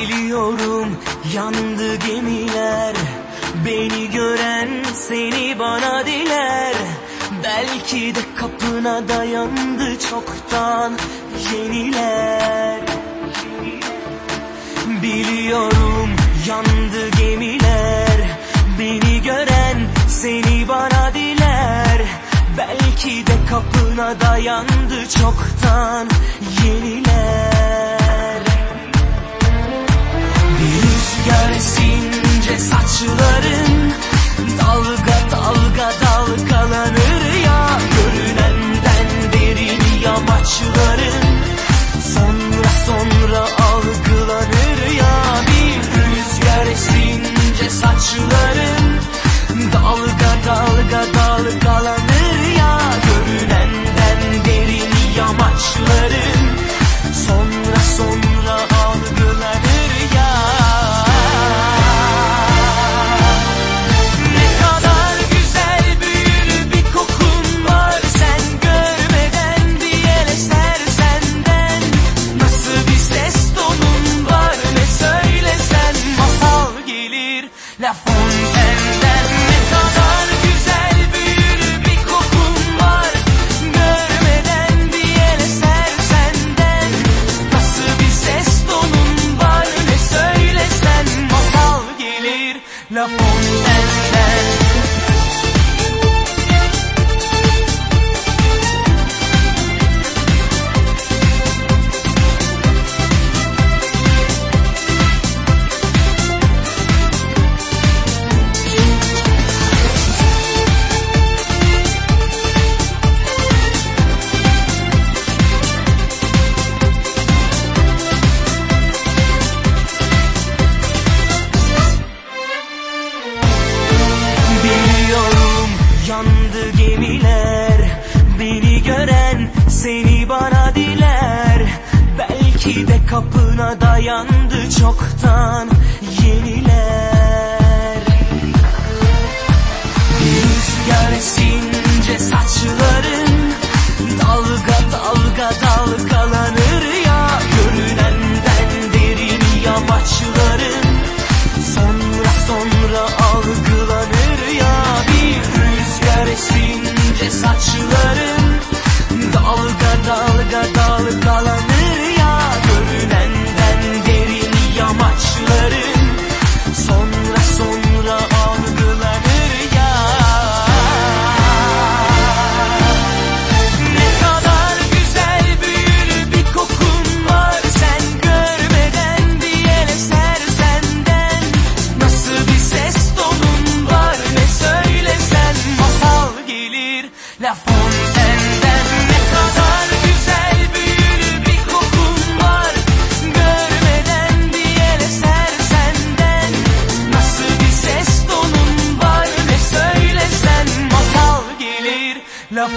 Biliyorum yandı gemiler Beni gören seni bana diler. Belki de kapına dayandı çoktan yeniler. Biliyorum yandı gemiler Beni gören seni bana diler. Belki de kapına dayandı çoktan kapına dayandı çoktan yeniler. Bir rüzgar esince saçların Dalga dalga dalgalanır ya. Görünenden derin yamaçların Sonra sonra algılanır ya. Bir rüzgar esince saçların La Fontaine'den Ne kadar güzel büyülü bir kokun var. Görmeden eser senden. Nasıl bir ses tonun var ne söylesen. Masal gelir La